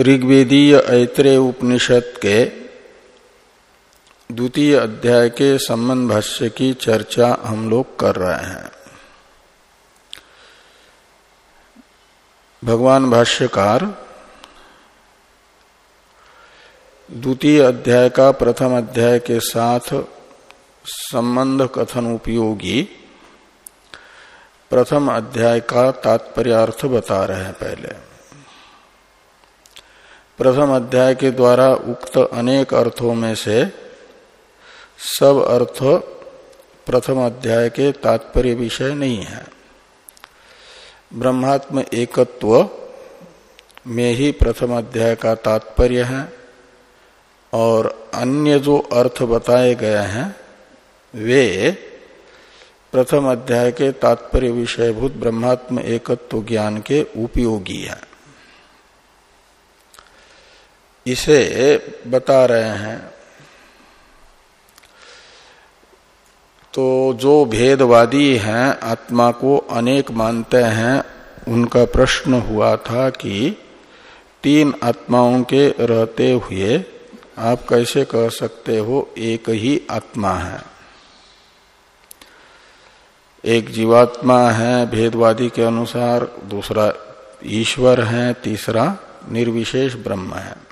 ऋग्वेदीय ऐत्रेय उपनिषद के द्वितीय अध्याय के संबंध भाष्य की चर्चा हम लोग कर रहे हैं। भगवान भाष्यकार, द्वितीय अध्याय का प्रथम अध्याय के साथ संबंध कथन उपयोगी प्रथम अध्याय का तात्पर्यार्थ बता रहे हैं पहले। प्रथम अध्याय के द्वारा उक्त अनेक अर्थों में से सब अर्थ प्रथम अध्याय के तात्पर्य विषय नहीं है। ब्रह्मात्म एकत्व में ही प्रथम अध्याय का तात्पर्य है और अन्य जो अर्थ बताए गए हैं, वे प्रथम अध्याय के तात्पर्य विषयभूत ब्रह्मात्म एकत्व ज्ञान के उपयोगी है। इसे बता रहे हैं। तो जो भेदवादी हैं, आत्मा को अनेक मानते हैं, उनका प्रश्न हुआ था कि तीन आत्माओं के रहते हुए आप कैसे कह सकते हो, एक ही आत्मा है? एक जीवात्मा है भेदवादी के अनुसार, दूसरा ईश्वर है, तीसरा निर्विशेष ब्रह्म है।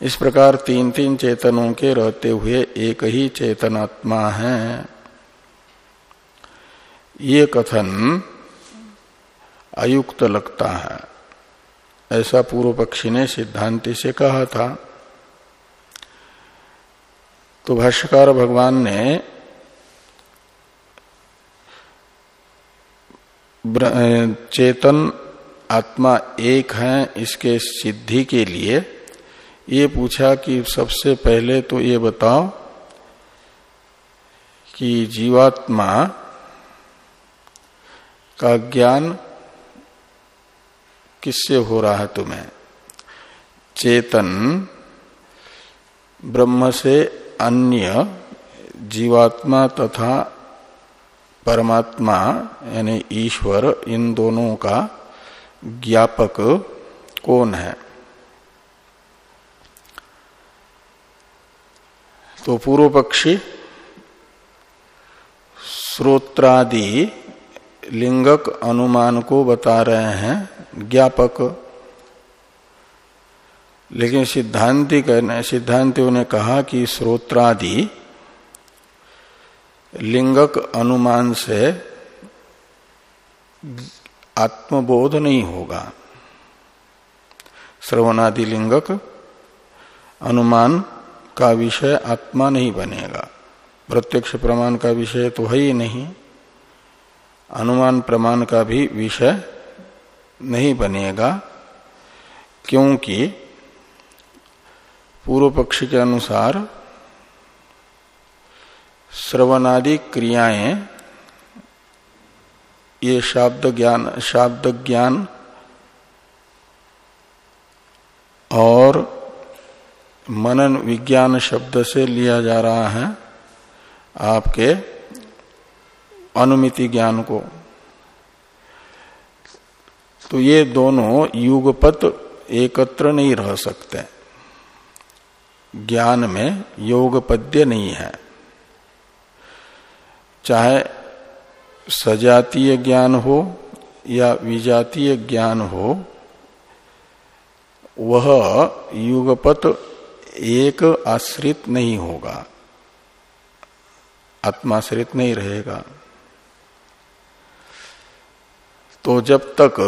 इस प्रकार तीन तीन चेतनों के रहते हुए एक ही चेतनात्मा है। ये कथन अयुक्त लगता है। ऐसा पूर्व पक्षी ने सिद्धांति से कहा था। तो भाष्यकार भगवान ने चेतन आत्मा एक है, इसके सिद्धि के लिए ये पूछा कि सबसे पहले तो ये बताओ कि जीवात्मा का ज्ञान किससे हो रहा है तुम्हें? चेतन ब्रह्म से अन्य जीवात्मा तथा परमात्मा यानी ईश्वर, इन दोनों का ज्ञापक कौन है? तो पूर्व पक्षी श्रोत्रादि लिंगक अनुमान को बता रहे हैं, ज्ञापक। लेकिन सिद्धांति कहने सिद्धांतियों ने कहा कि श्रोत्रादि लिंगक अनुमान से आत्मबोध नहीं होगा। श्रवणादि लिंगक अनुमान का विषय आत्मा नहीं बनेगा। प्रत्यक्ष प्रमाण का विषय तो है ही नहीं। अनुमान प्रमाण का भी विषय नहीं बनेगा, क्योंकि पूर्व पक्ष के अनुसार श्रवणादि क्रियाएँ, ये शाब्द ज्ञान शाब्द ज्ञान और मनन विज्ञान शब्द से लिया जा रहा है आपके अनुमिति ज्ञान को। तो ये दोनों युगपत एकत्र नहीं रह सकते। ज्ञान में योगपद्य नहीं है। चाहे सजातीय ज्ञान हो या विजातीय ज्ञान हो, वह युगपत एक आश्रित नहीं होगा। आत्माश्रित नहीं रहेगा। तो जब तक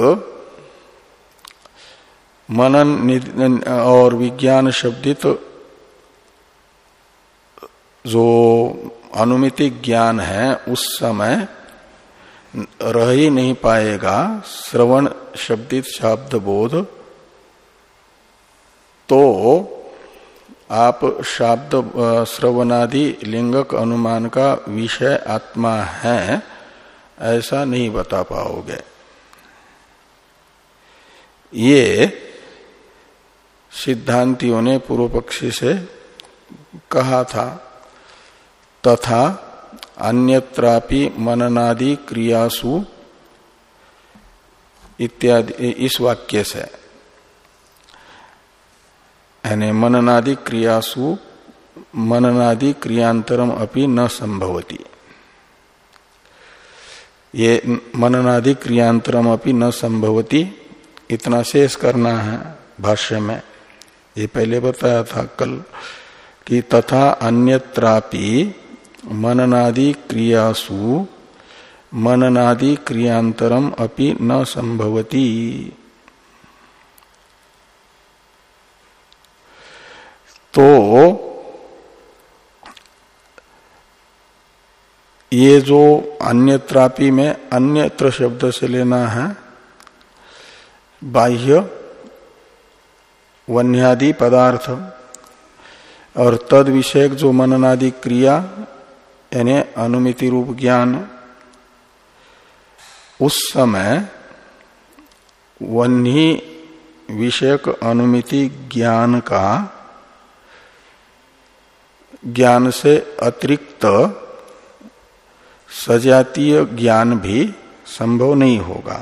मनन और विज्ञान शब्दित जो अनुमितिक ज्ञान है, उस समय रह ही नहीं पाएगा श्रवण शब्दित शब्द बोध तो आप शाब्द श्रवणादि लिंगक अनुमान का विषय आत्मा है, ऐसा नहीं बता पाओगे। ये सिद्धांतियों ने पूर्व पक्षी से कहा था, तथा अन्यत्रापि मननादि क्रियासु इत्यादि, इस वाक्य से। यानी मननादि क्रियासु, मननादि क्रियांतरम अपनी न संभवती। ये मननादि क्रियांतरम अपनी न संभवती, इतना शेष करना है भाष्य में। ये पहले बताया था कल कि तथा अन्यत्रापि मननादि क्रियासु, मननादि क्रियांतरम अपि न संभवती। तो ये जो अन्यत्रापि में अन्यत्र शब्द से लेना है, बाह्य वन्यादि पदार्थ और तद विषयक जो मननादि क्रिया, यानी अनुमिति रूप ज्ञान, उस समय वन्ही विषयक अनुमिति ज्ञान का ज्ञान से अतिरिक्त सजातीय ज्ञान भी संभव नहीं होगा।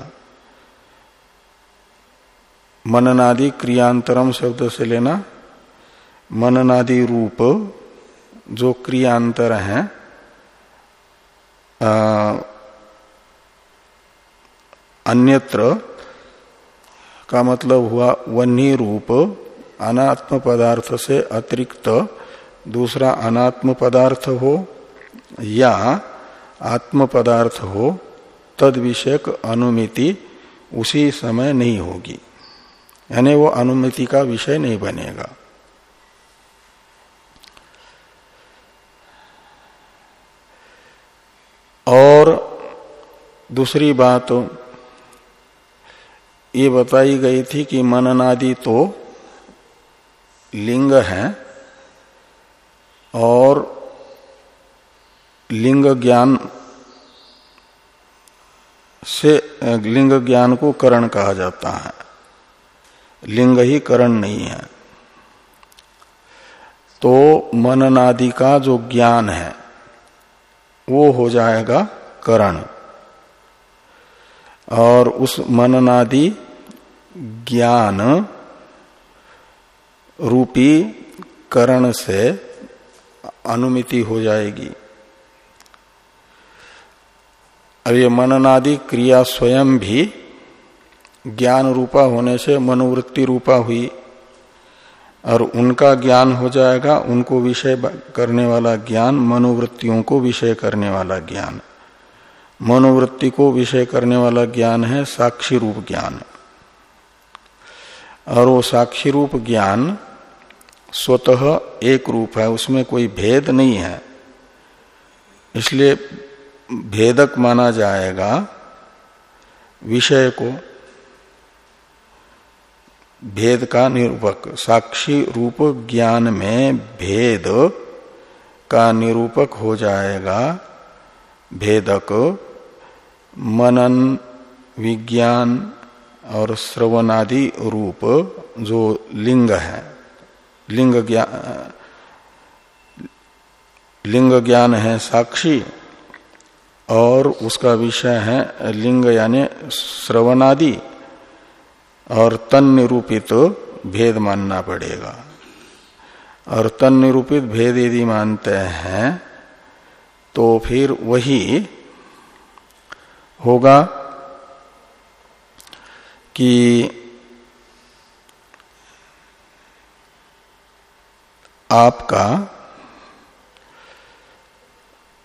मननादि क्रियांतरम शब्द से लेना, मननादि रूप जो क्रियांतर है अन्यत्र का मतलब हुआ वन्य रूप, अनात्म पदार्थ से अतिरिक्त दूसरा अनात्म पदार्थ हो या आत्म पदार्थ हो, तद विषयक अनुमिति उसी समय नहीं होगी। यानी वो अनुमिति का विषय नहीं बनेगा। और दूसरी बात, ये बताई गई थी कि मननादि तो लिंग है और लिंग ज्ञान से लिंग ज्ञान को करण कहा जाता है। लिंग ही करण नहीं है। तो मननादि का जो ज्ञान है, वो हो जाएगा करण। और उस मननादि ज्ञान रूपी करण से अनुमिति हो जाएगी। अब ये मननादि क्रिया स्वयं भी ज्ञान रूपा होने से मनोवृत्ति रूपा हुई। और उनका ज्ञान हो जाएगा, उनको विषय करने वाला ज्ञान, मनोवृत्तियों को विषय करने वाला ज्ञान। मनोवृत्ति को विषय करने वाला ज्ञान है, साक्षी रूप ज्ञान। और वो साक्षी रूप ज्ञान स्वतः एक रूप है, उसमें कोई भेद नहीं है। इसलिए भेदक माना जाएगा विषय को। भेद का निरूपक, साक्षी रूप ज्ञान में भेद का निरूपक हो जाएगा। भेदक, मनन, विज्ञान और श्रवणादि रूप जो लिंग है। लिंग ज्ञान लिंग ज्ञान है साक्षी, और उसका विषय है लिंग यानी श्रवणादि, और तन निरूपित भेद मानना पड़ेगा। और तन निरूपित भेद यदि मानते हैं तो फिर वही होगा कि आपका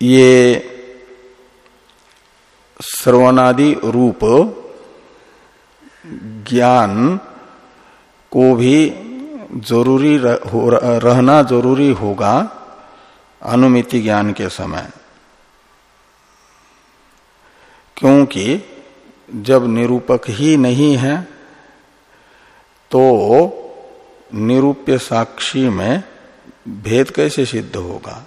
ये श्रवणादि रूप ज्ञान को भी ज़रूरी रहना ज़रूरी होगा अनुमिति ज्ञान के समय। क्योंकि जब निरूपक ही नहीं है तो निरूप्य साक्षी में भेद कैसे सिद्ध होगा?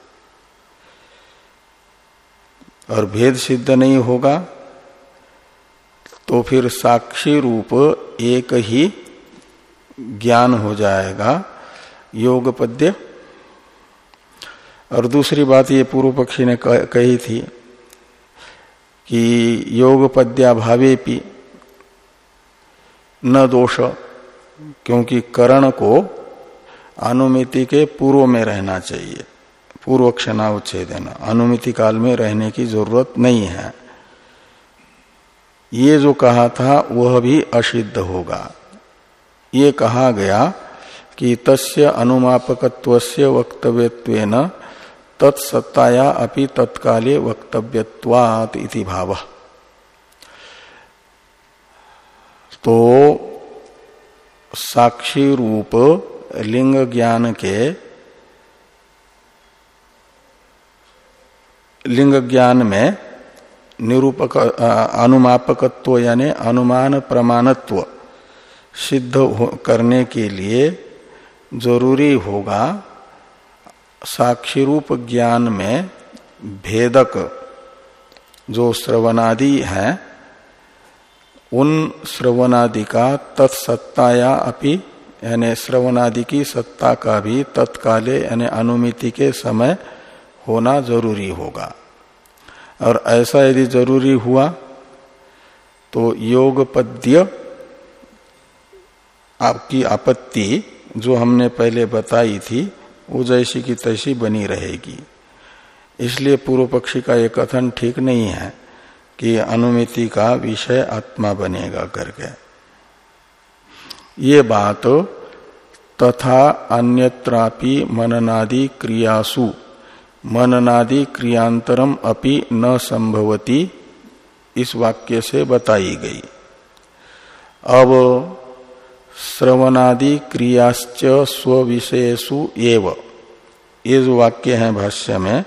और भेद सिद्ध नहीं होगा तो फिर साक्षी रूप एक ही ज्ञान हो जाएगा योग पद्य और दूसरी बात ये पूर्व पक्षी ने कही थी कि योग पद्याभावे भी न दोष, क्योंकि करण को अनुमिति के पूर्व में रहना चाहिए। पूर्व क्षणावच्छेदन, अनुमिति काल में रहने की ज़रूरत नहीं है। ये जो कहा था, वह भी असिद्ध होगा। ये कहा गया कि तस्य अनुमापकत्वस्य वक्तव्यत्वेन तत्सत्ताया अपि तत्काले वक्तव्यत्वात् इति भाव। तो साक्षी रूप लिंग ज्ञान के लिंग ज्ञान में निरूपक अनुमापकत्व यानी अनुमान प्रमाणत्व सिद्ध करने के लिए ज़रूरी होगा साक्षी रूप ज्ञान में भेदक जो श्रवणादि हैं, उन श्रवणादि का तत्सत्ताया अपि यानी श्रवणादि की सत्ता का भी तत्काले यानी अनुमिति के समय होना ज़रूरी होगा। और ऐसा यदि ज़रूरी हुआ तो योग पद्य आपकी आपत्ति जो हमने पहले बताई थी, वो जैसी की तैसी बनी रहेगी। इसलिए पूर्व पक्षी का यह कथन ठीक नहीं है कि अनुमिति का विषय आत्मा बनेगा करके। ये बात तथा अन्यत्रापि मननादि क्रियासु। मननादि क्रियांतरम अपि न संभवती इस वाक्य से बताई गई। अब श्रवणादि क्रियाश्च स्विषयसु एव। ये जो वाक्य है भाष्य में,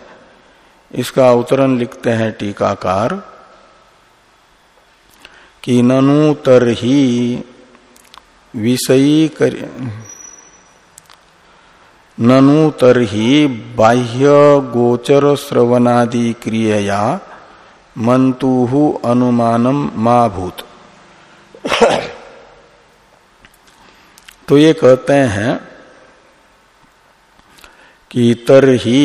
इसका अवतरण लिखते हैं टीकाकार कि ननु तरही विषयी कर ननु तरही बाह्य गोचर श्रवणादि क्रियया मंतु अनुमानम मा भूत। तो ये कहते हैं कि तरही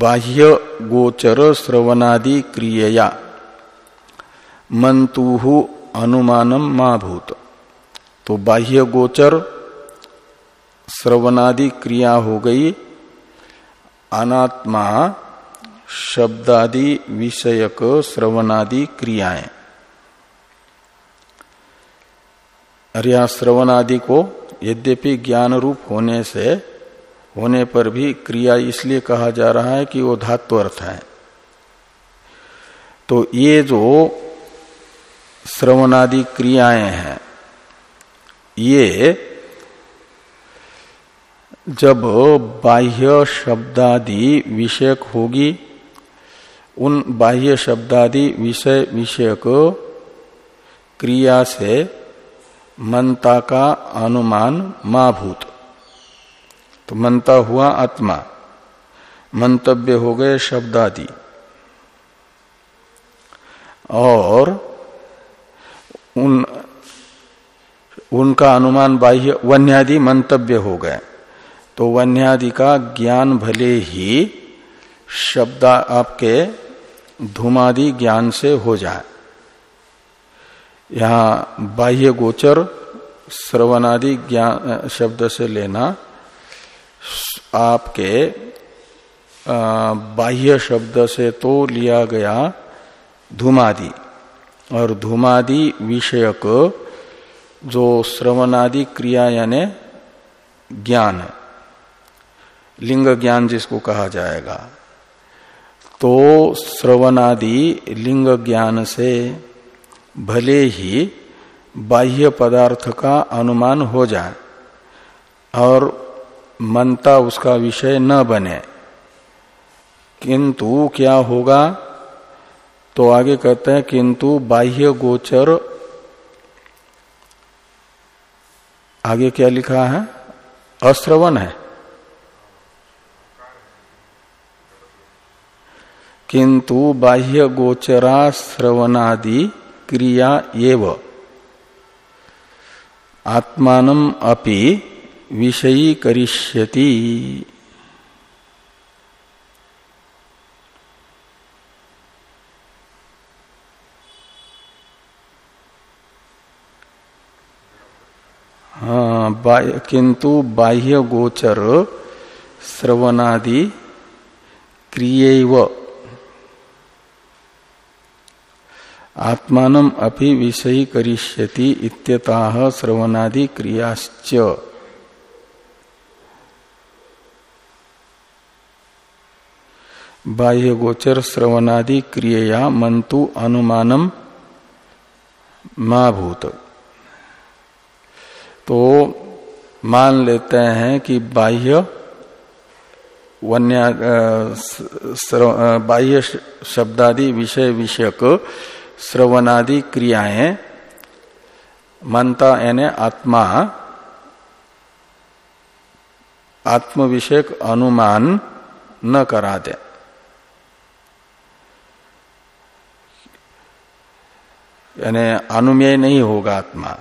बाह्य गोचर श्रवणादि क्रियया मंतुहु अनुमानम माभूत तो बाह्य गोचर श्रवणादि क्रिया हो गई। अनात्मा शब्दादि विषयक श्रवणादि क्रियाएँ। और श्रवण आदि को यद्यपि ज्ञान रूप होने से, होने पर भी क्रिया इसलिए कहा जा रहा है कि वो धातु अर्थ है। तो ये जो श्रवणादि क्रियाएँ हैं। ये जब बाह्य शब्दादि विषयक होगी, उन बाह्य शब्दादि विषय विषयक क्रिया से मनता का अनुमान माँ भूत तो मनता हुआ आत्मा, मंतव्य हो गए शब्दादि। और उन, उनका अनुमान बाह्य वन्यादि मंतव्य हो गए। तो वन्यादि का ज्ञान भले ही शब्द आपके धूमादि ज्ञान से हो जाए। यहाँ बाह्य गोचर श्रवणादि ज्ञान, शब्द से लेना आपके बाह्य शब्द से तो लिया गया धूमादि। और धूमादि विषयक जो श्रवणादि क्रिया यानी ज्ञान लिंग ज्ञान जिसको कहा जाएगा। तो श्रवणादि लिंग ज्ञान से भले ही बाह्य पदार्थ का अनुमान हो जाए और मनता उसका विषय न बने, किंतु क्या होगा? तो आगे कहते हैं, किंतु बाह्य गोचर। आगे क्या लिखा है? अश्रवण है। किंतु बाह्य गोचरा श्रवणादि क्रिया एव। आत्मान अपि विषयी करिष्यति हाँ किंतु बाह्य गोचर श्रवणादि क्रिय आत्मान अपि विषयी करिष्यति श्रवणादि क्रियाश्च। बाह्य गोचर श्रवणादि क्रिया मंतु अनुमानम भूत। तो मान लेते हैं कि बाह्य वन्य बाह्य शब्दादि विषय विषयक श्रवणादि क्रियाएँ, मानता यानी आत्मा आत्म विषयक अनुमान न करा दे। यानी अनुमेय नहीं होगा आत्मा।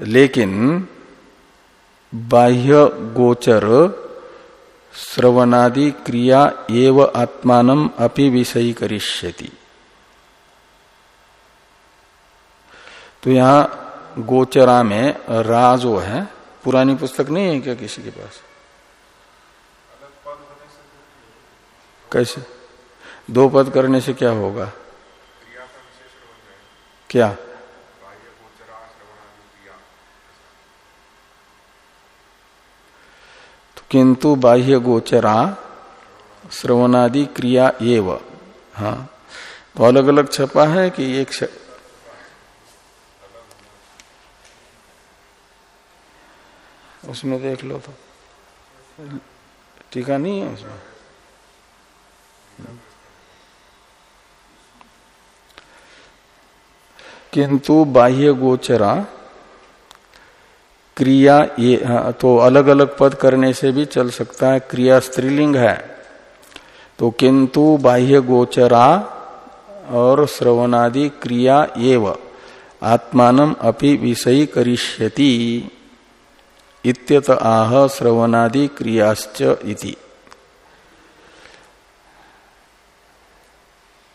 लेकिन बाह्य गोचर श्रवणादि क्रिया एव आत्मान अपि विषयी करिष्यति तो यहाँ गोचरा में रा जो है। पुरानी पुस्तक नहीं है क्या किसी के पास? कैसे? दो पद करने से क्या होगा? क्या? किंतु बाह्य गोचरा, श्रवणादि क्रिया एव। हाँ। तो अलग अलग छपा है कि एक श... उसमें देख लो तो। टीका नहीं है उसमें? किंतु बाह्य गोचरा क्रिया ये हाँ, तो अलग अलग पद करने से भी चल सकता है। क्रिया स्त्रीलिंग है। तो किंतु बाह्य गोचरा और श्रवणादि क्रिया एव आत्मान अपि विषयी करिष्यति। इत्यत आह श्रवणादि क्रियाश्च इति।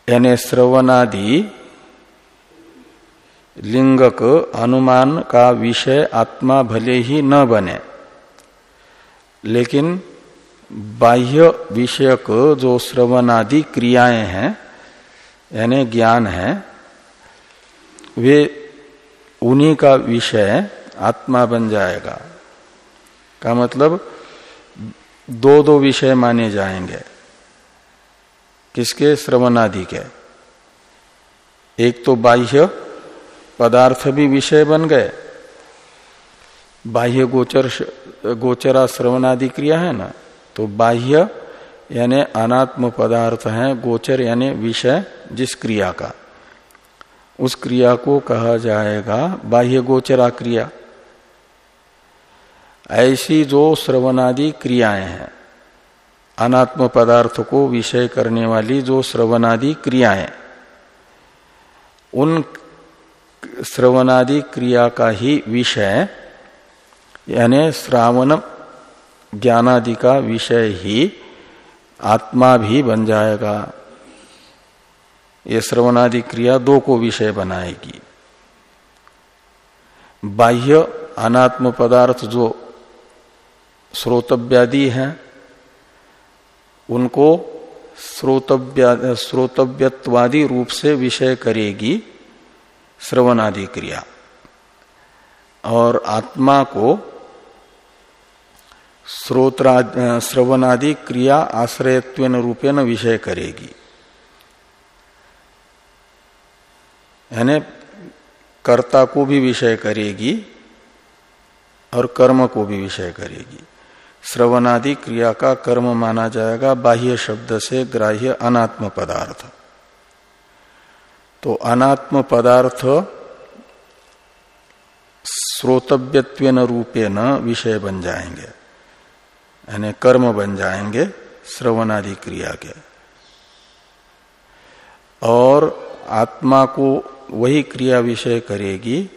यानी श्रवणादि लिंगक अनुमान का विषय आत्मा भले ही न बने, लेकिन बाह्य विषयक जो श्रवणादि क्रियाएँ हैं, यानी ज्ञान है, वे उन्हीं का विषय आत्मा बन जाएगा। का मतलब दो दो विषय माने जाएँगे। किसके? श्रवणादि के। एक तो बाह्य पदार्थ भी विषय बन गए। बाह्य गोचर गोचरा श्रवणादि क्रिया है ना? तो बाह्य यानी अनात्म पदार्थ है, गोचर यानी विषय जिस क्रिया का। उस क्रिया को कहा जाएगा बाह्य गोचरा क्रिया। ऐसी जो श्रवणादि क्रियाएँ हैं, अनात्म पदार्थ को विषय करने वाली जो श्रवणादि क्रियाएँ, उन श्रवणादि क्रिया का ही विषय, यानी श्रावण ज्ञानादि का विषय ही आत्मा भी बन जाएगा। ये श्रवणादि क्रिया दो को विषय बनाएगी। बाह्य अनात्म पदार्थ जो श्रोतव्यादि हैं, उनको श्रोतव्या, श्रोतव्यत्वादि रूप से विषय करेगी। श्रवणादि क्रिया और आत्मा को श्रवणादि क्रिया आश्रयत्व रूपेण विषय करेगी। यानी कर्ता को भी विषय करेगी और कर्म को भी विषय करेगी। श्रवणादि क्रिया का कर्म माना जाएगा बाह्य शब्द से ग्राह्य अनात्म पदार्थ। अनात्म पदार्थ श्रोतव्यत्व रूपे न विषय बन जाएँगे। यानी कर्म बन जाएँगे श्रवणादि क्रिया के। और आत्मा को वही क्रिया विषय करेगी,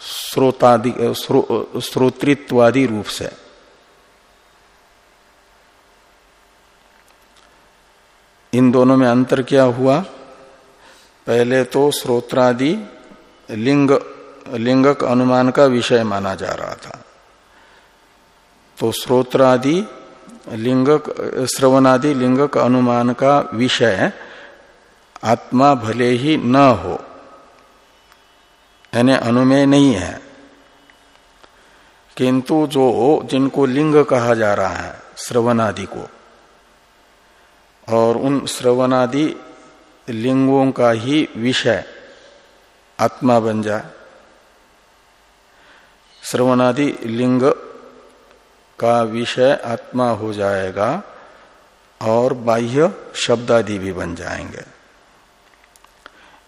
श्रोतादि श्रोतृत्वादि रूप से। इन दोनों में अंतर क्या हुआ? पहले तो श्रोत्रादि लिंग, लिंगक अनुमान का विषय माना जा रहा था। तो श्रोत्रादि लिंगक, श्रवणादि लिंगक अनुमान का विषय आत्मा भले ही न हो, यानी अनुमेय नहीं है। किंतु जो जिनको लिंग कहा जा रहा है, श्रवणादि को, और उन श्रवणादि लिंगों का ही विषय आत्मा बन जाए श्रवणादि लिंग का विषय आत्मा हो जाएगा और बाह्य शब्दादि भी बन जाएँगे।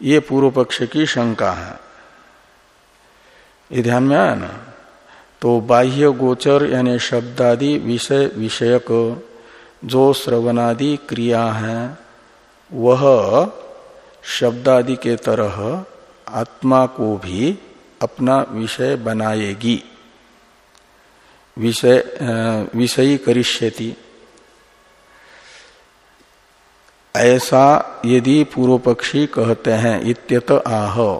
ये पूर्व पक्ष की शंका है। ये ध्यान में आया ना? तो बाह्य गोचर यानी शब्दादि विषय, विषयक जो श्रवणादि क्रिया है वह शब्दादि के तरह आत्मा को भी अपना विषय बनाएगी। विषय विषयी करिष्यति। ऐसा यदि पूर्व पक्षी कहते हैं, इत्यत आह।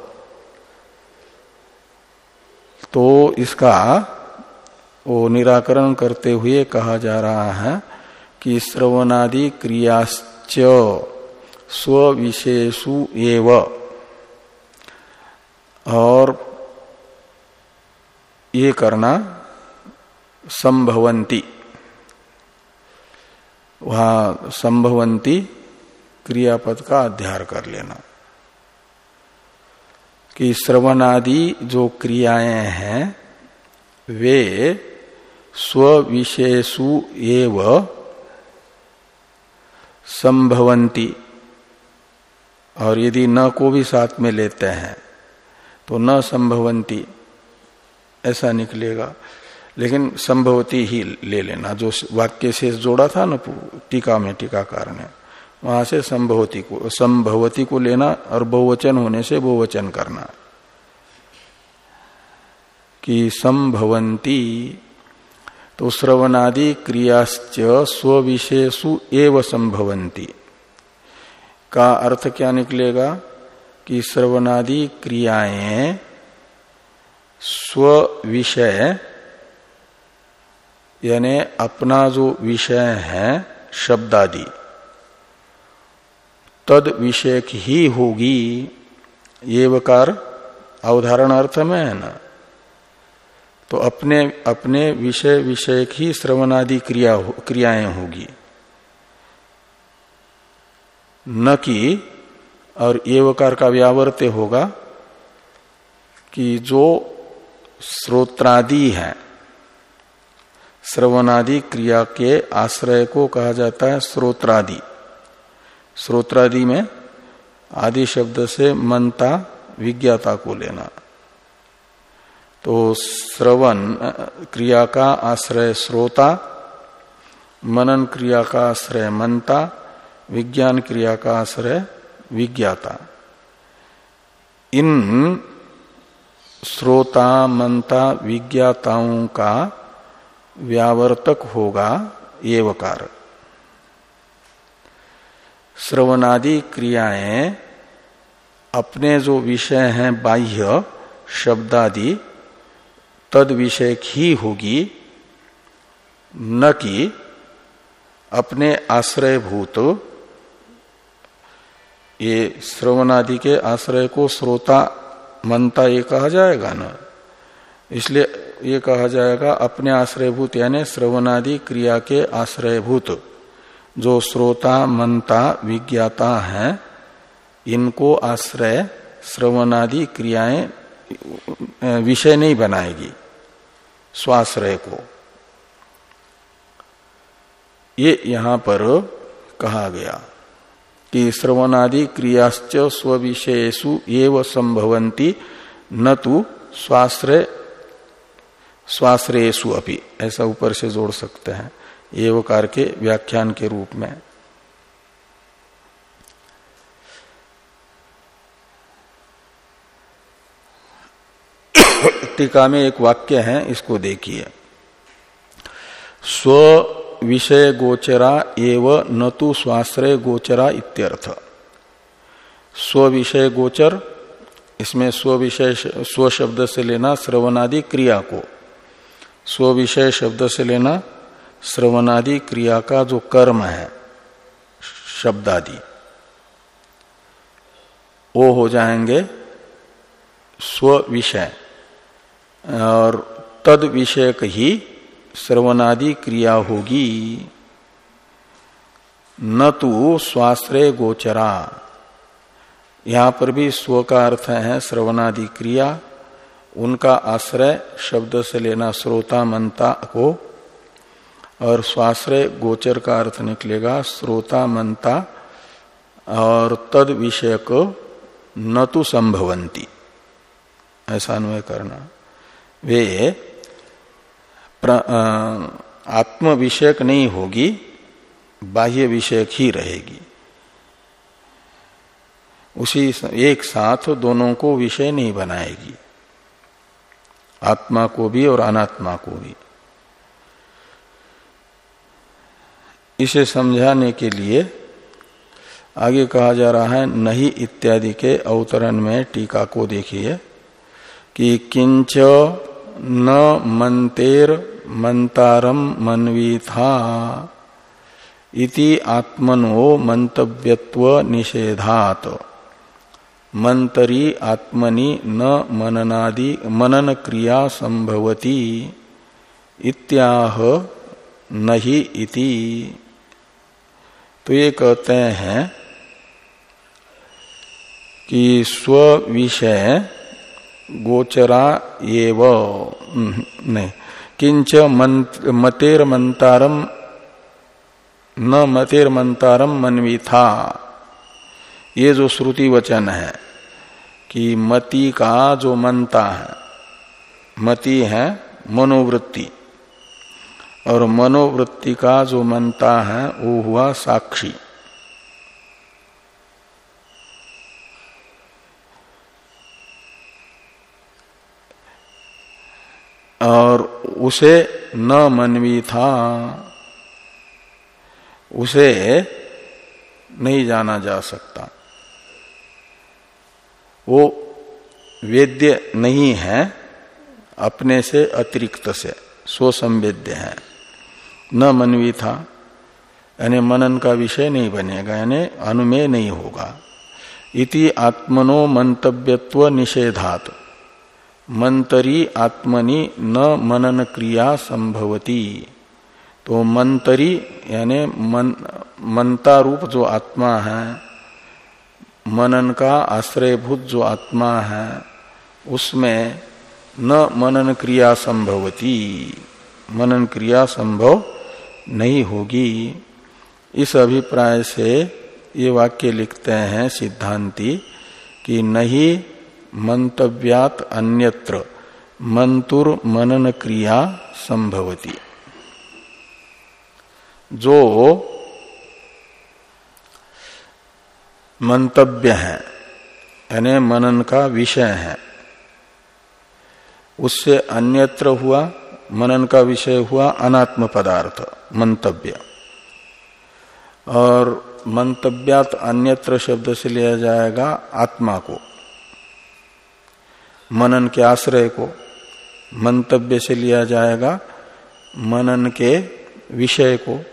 तो इसका वो निराकरण करते हुए कहा जा रहा है कि श्रवणादि क्रियाश्च स्विशेषु एव। और ये करना संभवंती। वहाँ संभवंती क्रियापद का अध्यार कर लेना। कि श्रवणादि जो क्रियाएँ हैं, वे स्विशेषु एव संभवंती। और यदि न को भी साथ में लेते हैं तो न संभवंती ऐसा निकलेगा। लेकिन संभवती ही ले लेना। जो वाक्य से जोड़ा था ना टीका में, टीकाकार ने, वहाँ से संभवती को संभवती को लेना और बहुवचन होने से बहुवचन करना। कि संभवंती तो श्रवणादि क्रियाश्च स्विशेषु एव संभवंती। का अर्थ क्या निकलेगा कि श्रवणादि क्रियाएँ स्व विषय यानी अपना जो विषय है शब्दादि तद विषय ही होगी। ये वकार अवधारण अर्थ में है ना? तो अपने अपने विषय विषय ही श्रवणादि क्रिया हो, क्रियाएँ होगी। न कि, और ये वकार का व्यावर्त्य होगा कि जो श्रोत्रादि है, श्रवणादि क्रिया के आश्रय को कहा जाता है श्रोत्रादि श्रोत्रादि में आदि शब्द से मनता, विज्ञाता को लेना। तो श्रवण क्रिया का आश्रय श्रोता मनन क्रिया का आश्रय मनता विज्ञान क्रिया का आश्रय विज्ञाता। इन श्रोता मनता विज्ञाताओं का व्यावर्तक होगा एवकार। श्रवणादि क्रियाएँ अपने जो विषय हैं बाह्य शब्दादि, तद विषय ही होगी, न कि अपने आश्रयभूत ये श्रवणादि के आश्रय को श्रोता मनता ये कहा जाएगा ना। इसलिए ये कहा जाएगा अपने आश्रयभूत, यानी श्रवणादि क्रिया के आश्रयभूत, जो श्रोता, मनता, विज्ञाता है, इनको आश्रय श्रवणादि क्रियाएँ विषय नहीं बनाएगी, स्वाश्रय को। ये यहाँ पर कहा गया। कि श्रवणादि क्रियाश्च स्विषयसु एव संभवंती न तो स्वाश्रय स्वाश्रयसु अपनी ऐसा ऊपर से जोड़ सकते हैं। एवकार के व्याख्यान के रूप में। टीका में एक वाक्य है, इसको देखिए। स्व विषय गोचरा एव न तो स्वाश्रय गोचरा इत्यर्थ। स्व विषय गोचर इसमें स्व विषय स्व शब्द से लेना श्रवणादि क्रिया को। स्व विषय शब्द से लेना श्रवणादि क्रिया का जो कर्म है, शब्दादि। वो हो जाएँगे स्व विषय। और तद विषयक ही श्रवणादि क्रिया होगी। न तो स्वाश्रय गोचरा। यहाँ पर भी स्व का अर्थ है श्रवणादि क्रिया। उनका आश्रय शब्द से लेना श्रोता मनता को। और स्वाश्रय गोचर का अर्थ निकलेगा श्रोता मनता। और तद विषय को न तो संभवंती। ऐसा अन्वय करना। वे आत्म विषयक नहीं होगी, बाह्य विषयक ही रहेगी। उसी एक साथ दोनों को विषय नहीं बनाएगी। आत्मा को भी और अनात्मा को भी। इसे समझाने के लिए आगे कहा जा रहा है, नहीं इत्यादि के अवतरण में टीका को देखिए कि किंच न मंतेर मंतारम मनवी था इति आत्मनो मंतव्यत्व निषेधात। मंतरी आत्मनि न मननादि मनन क्रिया संभवती इत्याह नहीं इति। तो ये कहते हैं कि स्व विषय गोचरा एव। नहीं। किंच मतेर मंतारम न मतेर मंतारम मनवी था ये जो श्रुति वचन है कि मति का जो मनता है, मति है मनोवृत्ति। और मनोवृत्ति का जो मनता है, वो हुआ साक्षी। और उसे न मनवी था। उसे नहीं जाना जा सकता। वो वेद्य नहीं है, अपने से अतिरिक्त से सो संवेद्य है। न मनवी था, यानी मनन का विषय नहीं बनेगा, यानी अनुमेय नहीं होगा। इति आत्मनो मंतव्यत्व निषेधात। मंतरी आत्मनि न मनन क्रिया संभवती। तो मंतरी यानी मन मनता रूप जो आत्मा है, मनन का आश्रयभूत जो आत्मा है, उसमें न मनन क्रिया संभवती। मनन क्रिया संभव नहीं होगी। इस अभिप्राय से ये वाक्य लिखते हैं सिद्धांति कि नहीं मंतव्यात अन्यत्र। मंतुर मनन क्रिया संभवती। जो मंतव्य है, यानी मनन का विषय है, उससे अन्यत्र हुआ, मनन का विषय हुआ अनात्म पदार्थ, मंतव्य। और मंतव्यात अन्यत्र शब्द से लिया जाएगा आत्मा को। मनन के आश्रय को मंतव्य से लिया जाएगा, मनन के विषय को।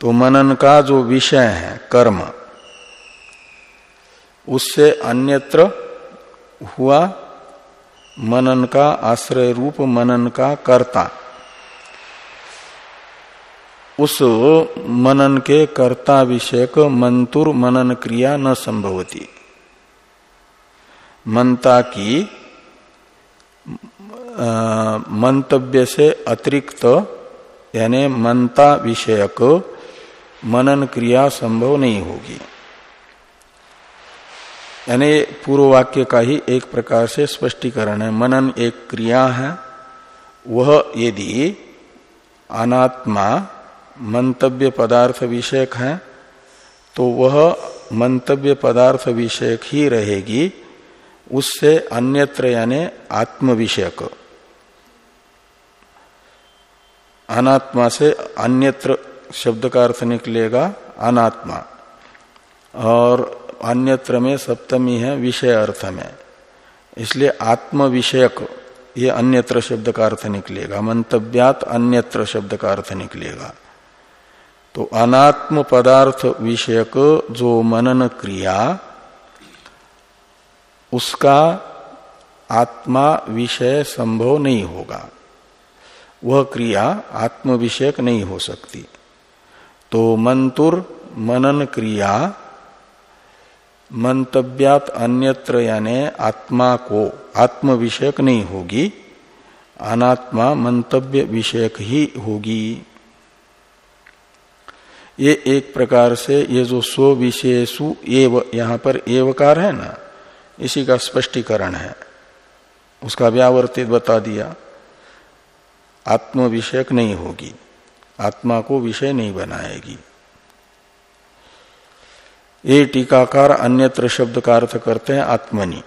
तो मनन का जो विषय है, कर्म, उससे अन्यत्र हुआ मनन का आश्रय रूप, मनन का कर्ता। उस मनन के कर्ता विषयक मंतुर मनन क्रिया न संभवती। मनता की मंतव्य से अतिरिक्त, यानी मनता विषयक मनन क्रिया संभव नहीं होगी। यानी पूर्व वाक्य का ही एक प्रकार से स्पष्टीकरण है। मनन एक क्रिया है। वह यदि अनात्मा मंतव्य पदार्थ विषयक है तो वह मंतव्य पदार्थ विषयक ही रहेगी। उससे अन्यत्र यानी आत्म विषयक अनात्मा से अन्यत्र शब्द का अर्थ निकलेगा अनात्मा। और अन्यत्र में सप्तमी है विषय अर्थ में। इसलिए आत्म विषयक ये अन्यत्र शब्द का अर्थ निकलेगा। मंतव्यात अन्यत्र शब्द का अर्थ निकलेगा। तो अनात्म पदार्थ विषयक जो मनन क्रिया उसका आत्मा विषय संभव नहीं होगा। वह क्रिया आत्म विषयक नहीं हो सकती। तो मंतुर मनन क्रिया, मंतव्यात अन्यत्र यानी आत्मा को आत्म विषयक नहीं होगी, अनात्मा मंतव्य विषयक ही होगी। ये एक प्रकार से ये जो स्व विशेषु एव, यहाँ पर एवकार है ना? इसी का स्पष्टीकरण है। उसका व्यावर्तित बता दिया आत्म विषयक नहीं होगी, आत्मा को विषय नहीं बनाएगी। ये टीकाकार अन्यत्र शब्द का अर्थ करते हैं आत्मनि।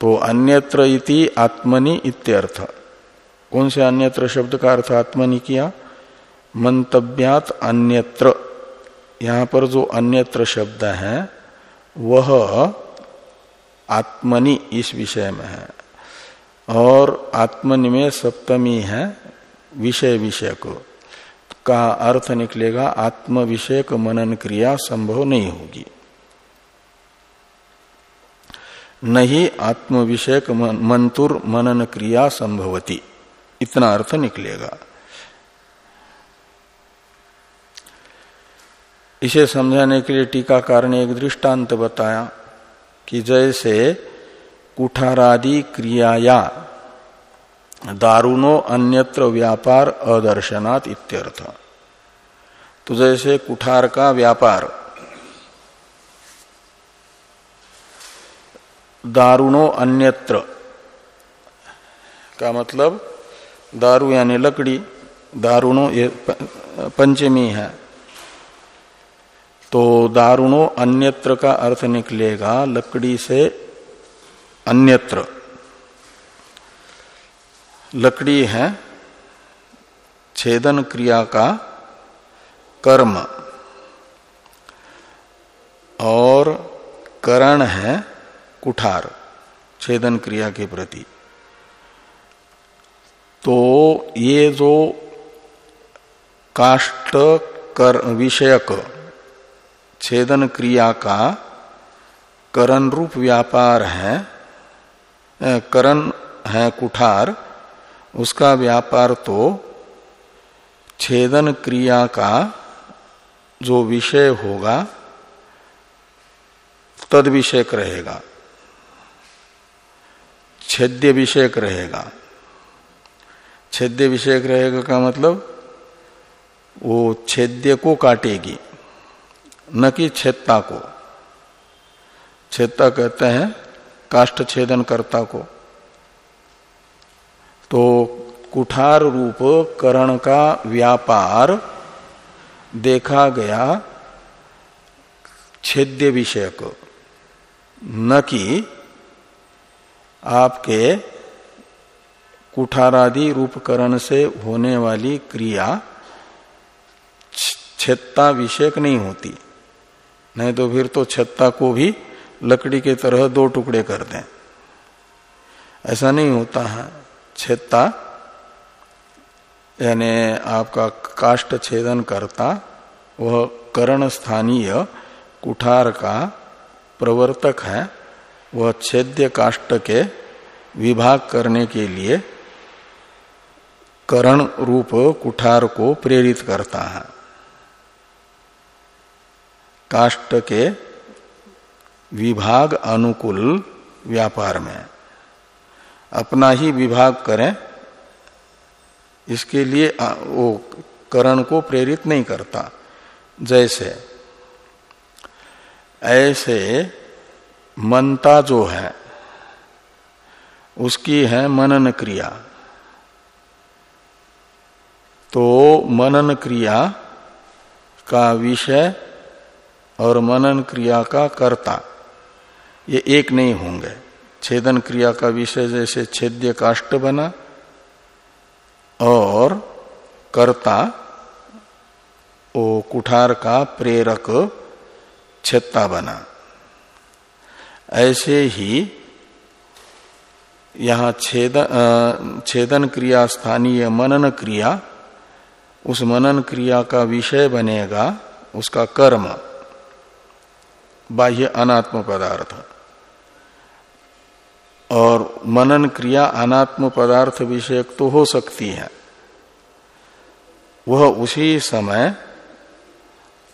तो अन्यत्र इति आत्मनि इत्यर्थ। कौन से अन्यत्र शब्द का अर्थ आत्मनि किया? मंतव्यात अन्यत्र। यहाँ पर जो अन्यत्र शब्द है, वह आत्मनि इस विषय में है। और आत्मनि में सप्तमी है विषय विषय को का अर्थ निकलेगा आत्म विषयक मनन क्रिया संभव नहीं होगी। नहीं आत्म विषयक मंतुर मनन क्रिया संभवती। इतना अर्थ निकलेगा। इसे समझाने के लिए टीकाकार ने एक दृष्टांत बताया। कि जैसे कुठारादि क्रियाया, दारुणो अन्यत्र व्यापार अदर्शनात् इत्यर्थ। तो जैसे कुठार का व्यापार, दारुणो अन्यत्र का मतलब दारू यानी लकड़ी, दारुणो ये पंचमी है। तो दारुणो अन्यत्र का अर्थ निकलेगा लकड़ी से अन्यत्र। लकड़ी है छेदन क्रिया का कर्म। और करण है कुठार, छेदन क्रिया के प्रति। तो ये जो काष्ट कर, विषयक छेदन क्रिया का करण रूप व्यापार है करण है कुठार, उसका व्यापार तो छेदन क्रिया का जो विषय होगा, तद विषयक रहेगा, छेद्य विषयक रहेगा। छेद्य विषयक रहेगा का मतलब वो छेद्य को काटेगी। न कि छेत्ता को। छेत्ता कहते हैं काष्ठ छेदन कर्ता को। तो कुठार रूप करण का व्यापार देखा गया छेद्य विषय को न कि आपके कुठारादि रूपकरण से होने वाली क्रिया छेत्ता विषयक नहीं होती। नहीं तो फिर तो छत्ता को भी लकड़ी के तरह दो टुकड़े कर दें। ऐसा नहीं होता है। छेत्ता, यानी आपका काष्ट छेदन करता, वह करण स्थानीय कुठार का प्रवर्तक है। वह छेद्य काष्ट के विभाग करने के लिए करण रूप कुठार को प्रेरित करता है। काष्ट के विभाग अनुकूल व्यापार में। अपना ही विभाग करें, इसके लिए वो करण को प्रेरित नहीं करता। जैसे, ऐसे मनता जो है, उसकी है मनन क्रिया। तो मनन क्रिया का विषय और मनन क्रिया का कर्ता। ये एक नहीं होंगे। छेदन क्रिया का विषय जैसे छेद्य काष्ट बना और कर्ता ओ कुठार का प्रेरक छत्ता बना। ऐसे ही यहाँ छेदन छेदन क्रिया, स्थानीय मनन क्रिया, उस मनन क्रिया का विषय बनेगा, उसका कर्म। बाह्य अनात्म पदार्थ। और मनन क्रिया अनात्म पदार्थ विषयक तो हो सकती है। वह उसी समय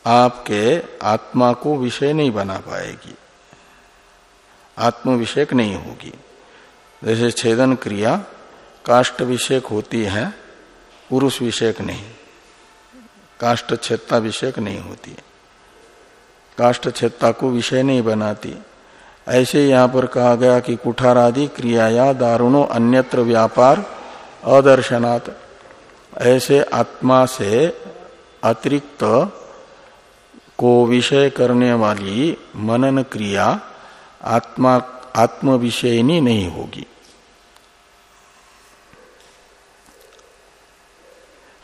आपके आत्मा को विषय नहीं बना पाएगी। आत्म विषयक नहीं होगी। जैसे छेदन क्रिया काष्ट विषयक होती है, पुरुष विषयक नहीं। काष्ट छेत्ता विषयक नहीं होती। काष्ट छेत्ता को विषय नहीं बनाती। ऐसे यहाँ पर कहा गया कि कुठार आदि क्रिया या दारुणो अन्यत्र व्यापार अदर्शनात्। ऐसे आत्मा से अतिरिक्त को विषय करने वाली मनन क्रिया आत्मा आत्म विषयनी नहीं होगी।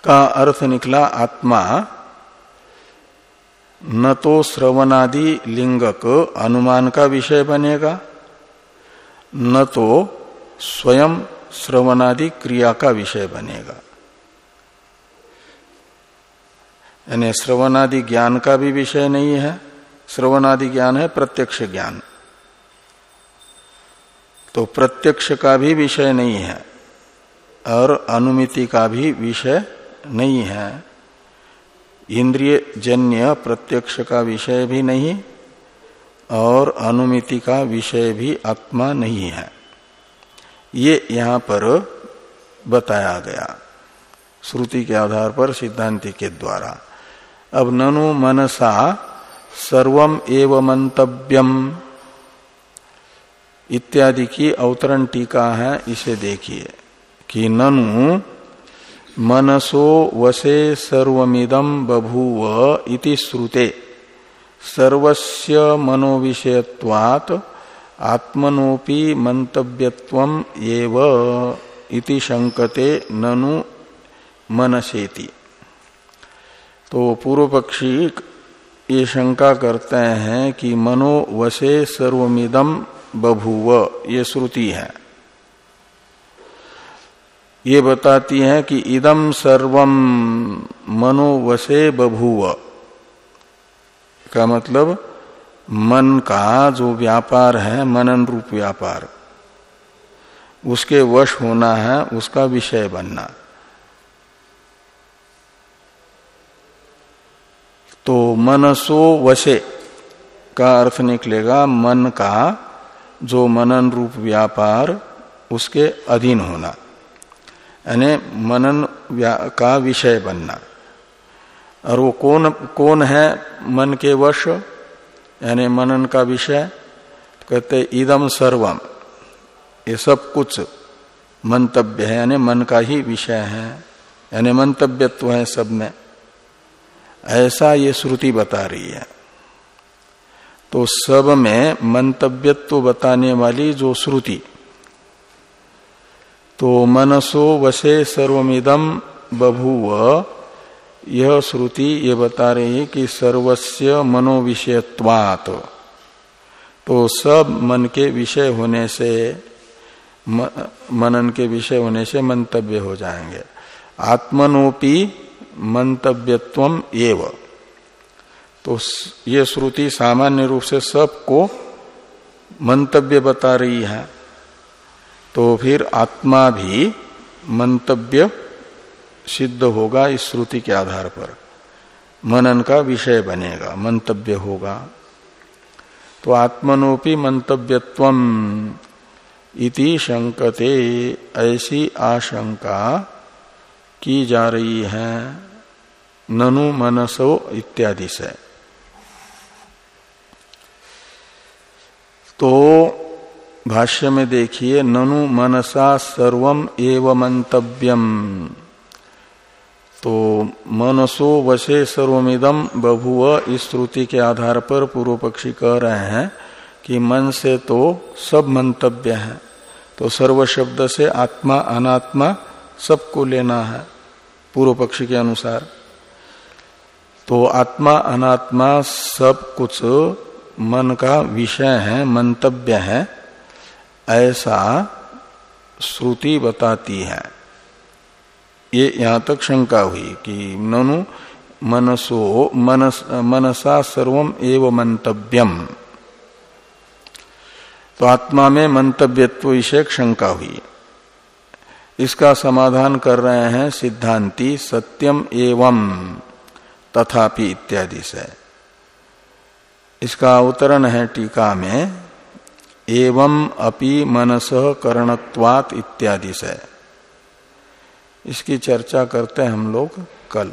का अर्थ निकला आत्मा न तो श्रवणादि लिंगक अनुमान का विषय बनेगा, न तो स्वयं श्रवणादि क्रिया का विषय बनेगा। यानी श्रवणादि ज्ञान का भी विषय नहीं है, श्रवणादि ज्ञान है प्रत्यक्ष ज्ञान। तो प्रत्यक्ष का भी विषय नहीं है, और अनुमिति का भी विषय नहीं है। इंद्रिय जन्य प्रत्यक्ष का विषय भी नहीं और अनुमिति का विषय भी आत्मा नहीं है। ये यहाँ पर बताया गया श्रुति के आधार पर सिद्धांति के द्वारा। अब ननु मनसा सर्वम एव मंतव्यम। इत्यादि की अवतरण टीका है, इसे देखिए कि ननु मनसो वसे सर्वमिदम बभूव इति श्रुते। सर्वस्य मनोविषयत्वात् आत्मनोपि मंतव्यत्वम एव इति शंकते ननु मनसेति। तो पूर्व पक्षी ये शंका करते हैं कि मनो वसे सर्वमिदम बभूव ये श्रुति है। ये बताती है कि इदम सर्वम मनोवसे बभूव। का मतलब? मन का जो व्यापार है, मनन रूप व्यापार। उसके वश होना है, उसका विषय बनना। तो मनसो वशे का अर्थ निकलेगा, मन का जो मनन रूप व्यापार, उसके अधीन होना। यानी मनन का विषय बनना। और वो कौन कौन है मन के वश, यानी मनन का विषय तो कहते इदम सर्वम ये सब कुछ मंतव्य है, यानी मन का ही विषय है, यानी मंतव्यत्व है सब में। ऐसा ये श्रुति बता रही है। तो सब में मंतव्यत्व बताने वाली जो श्रुति तो मनसो वशे सर्वमिदम बभूव। यह श्रुति ये बता रही है कि सर्वस्य मनोविषयत्वात। तो सब मन के विषय होने से मनन के विषय होने से मंतव्य हो जाएँगे। आत्मनोपि मंतव्यत्व एव। तो ये श्रुति सामान्य रूप से सबको मंतव्य बता रही है। तो फिर आत्मा भी मंतव्य सिद्ध होगा इस श्रुति के आधार पर। मनन का विषय बनेगा, मंतव्य होगा। तो आत्मनोपि मंतव्यत्व इति शंकते, ऐसी आशंका की जा रही है, ननु मनसो इत्यादि से। तो भाष्य में देखिए, ननु मनसा सर्वम एव मंतव्यम तो मनसो वशे सर्वमिदम बभुव इस श्रुति के आधार पर पूर्व पक्षी कह रहे हैं कि मन से तो सब मंतव्य है। तो सर्व शब्द से आत्मा, अनात्मा सबको लेना है पूर्व पक्षी के अनुसार। तो आत्मा, अनात्मा सब कुछ मन का विषय है, मंतव्य है। ऐसा श्रुति बताती है। ये यहाँ तक शंका हुई कि ननु मनसो मनस, मनसा सर्वम एव मंतव्यम। तो आत्मा में मंतव्यत्व विषय शंका हुई। इसका समाधान कर रहे हैं सिद्धांति सत्यम एवं तथापि इत्यादि से। इसका अवतरण है टीका में। एवं अपि मनस करणत्वात इत्यादि से। इसकी चर्चा करते हैं हम लोग कल।